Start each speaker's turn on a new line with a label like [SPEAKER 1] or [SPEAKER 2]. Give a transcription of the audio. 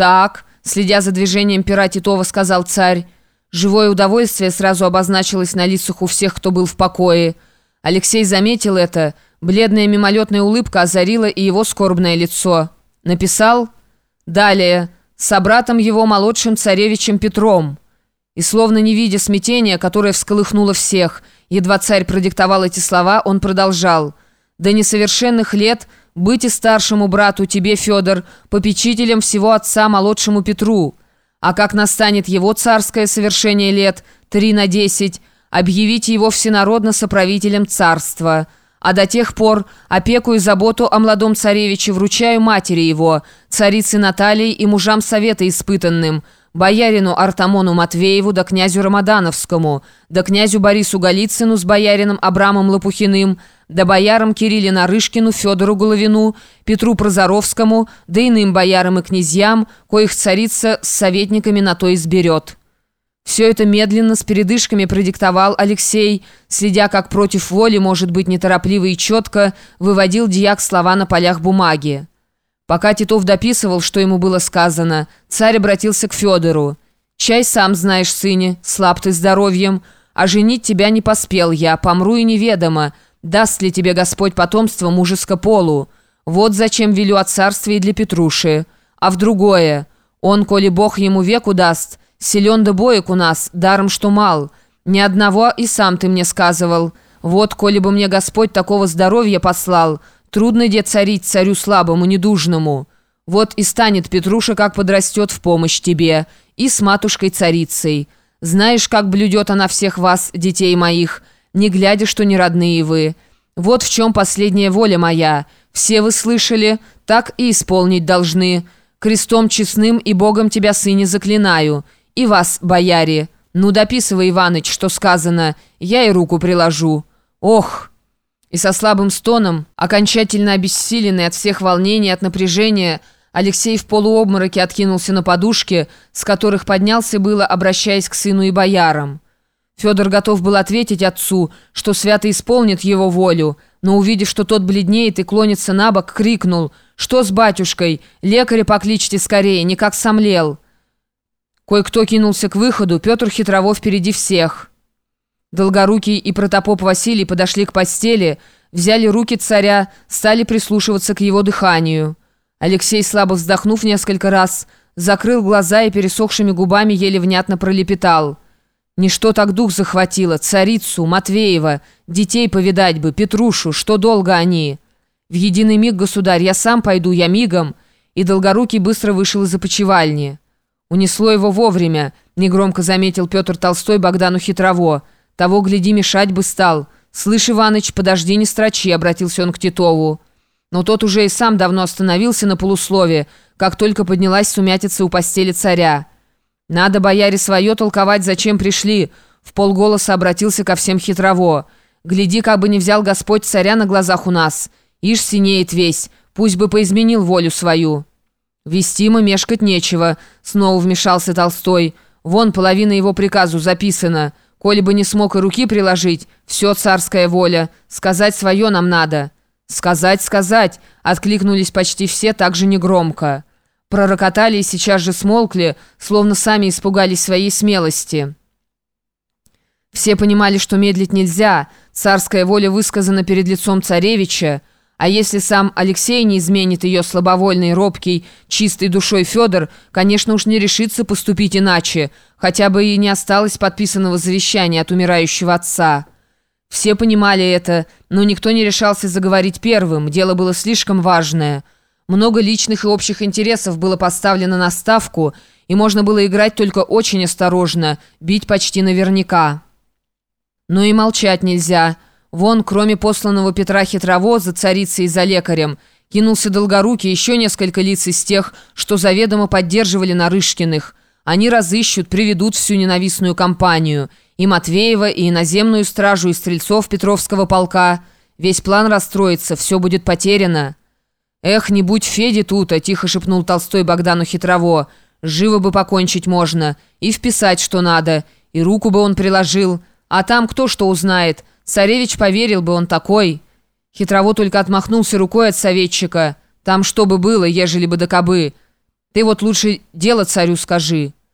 [SPEAKER 1] «Так», — следя за движением пера Титова, сказал царь. Живое удовольствие сразу обозначилось на лицах у всех, кто был в покое. Алексей заметил это. Бледная мимолетная улыбка озарила и его скорбное лицо. Написал «Далее, собратом его молодшим царевичем Петром». И словно не видя смятения, которое всколыхнуло всех, едва царь продиктовал эти слова, он продолжал «До несовершенных лет быть и старшему брату тебе, Федор, попечителем всего отца молодшему Петру». А как настанет его царское совершение лет, три на десять, объявите его всенародно соправителем царства. А до тех пор опеку и заботу о молодом царевиче вручаю матери его, царице Натальи и мужам совета испытанным, боярину Артамону Матвееву да князю Рамадановскому, да князю Борису Голицыну с боярином Абрамом Лопухиным, да боярам Кирилле Нарышкину, Федору Головину, Петру Прозоровскому, да иным боярам и князьям, коих царица с советниками на то изберет. Все это медленно, с передышками продиктовал Алексей, следя, как против воли, может быть, неторопливо и четко, выводил дьяк слова на полях бумаги. Пока Титов дописывал, что ему было сказано, царь обратился к Федору. «Чай сам знаешь, сыне, слаб ты здоровьем, а женить тебя не поспел я, помру и неведомо, Даст ли тебе Господь потомство мужеско полу? Вот зачем велю о царстве и для Петруши. А в другое. Он, коли Бог ему веку даст, силен да боек у нас, даром что мал. Не однова и сам ты мне сказывал. Вот, коли бы мне Господь такого здоровья послал, трудно где царить царю слабому, недужному. Вот и станет Петруша, как подрастет в помощь тебе, и с матушкой-царицей. Знаешь, как блюдет она всех вас, детей моих, не глядя, что не родные вы. Вот в чем последняя воля моя. Все вы слышали, так и исполнить должны. Крестом честным и Богом тебя, сыне, заклинаю. И вас, бояре. Ну, дописывай, Иваныч, что сказано. Я и руку приложу. Ох!» И со слабым стоном, окончательно обессиленный от всех волнений, от напряжения, Алексей в полуобмороке откинулся на подушке, с которых поднялся было, обращаясь к сыну и боярам. Федор готов был ответить отцу, что свято исполнит его волю, но увидев, что тот бледнеет и клонится на бок, крикнул «Что с батюшкой? Лекаря покличьте скорее, никак сомлел!» Кое-кто кинулся к выходу, Петр хитрово впереди всех. Долгорукий и протопоп Василий подошли к постели, взяли руки царя, стали прислушиваться к его дыханию. Алексей, слабо вздохнув несколько раз, закрыл глаза и пересохшими губами еле внятно пролепетал – Ничто так дух захватило, царицу, Матвеева, детей повидать бы, Петрушу, что долго они. В единый миг, государь, я сам пойду, я мигом. И Долгорукий быстро вышел из опочивальни. Унесло его вовремя, негромко заметил Петр Толстой Богдану Хитрово. Того, гляди, мешать бы стал. «Слышь, Иваныч, подожди, не строчи», — обратился он к Титову. Но тот уже и сам давно остановился на полуслове, как только поднялась сумятица у постели царя. «Надо, бояре, свое толковать, зачем пришли?» В полголоса обратился ко всем хитрово. «Гляди, как бы не взял Господь царя на глазах у нас. Ишь синеет весь, пусть бы поизменил волю свою». «Вестимо мешкать нечего», — снова вмешался Толстой. «Вон половина его приказу записана. Коли бы не смог и руки приложить, все царская воля. Сказать свое нам надо». «Сказать, сказать», — откликнулись почти все так же негромко пророкотали и сейчас же смолкли, словно сами испугались своей смелости. Все понимали, что медлить нельзя, царская воля высказана перед лицом царевича, а если сам Алексей не изменит ее слабовольный, робкий, чистой душой Федор, конечно уж не решится поступить иначе, хотя бы и не осталось подписанного завещания от умирающего отца. Все понимали это, но никто не решался заговорить первым, дело было слишком важное – много личных и общих интересов было поставлено на ставку, и можно было играть только очень осторожно, бить почти наверняка. Но и молчать нельзя. Вон, кроме посланного Петра Хитрово за царицей и за лекарем, кинулся Долгорукий еще несколько лиц из тех, что заведомо поддерживали Нарышкиных. Они разыщут, приведут всю ненавистную компанию. И Матвеева, и иноземную стражу, и стрельцов Петровского полка. Весь план расстроится, все будет потеряно. «Эх, не будь Феди тут, а тихо шепнул Толстой Богдану хитрово. «Живо бы покончить можно, и вписать, что надо, и руку бы он приложил. А там кто что узнает? Царевич поверил бы, он такой». Хитрово только отмахнулся рукой от советчика. «Там что бы было, ежели бы да кобы?» Ты вот лучше дело царю скажи».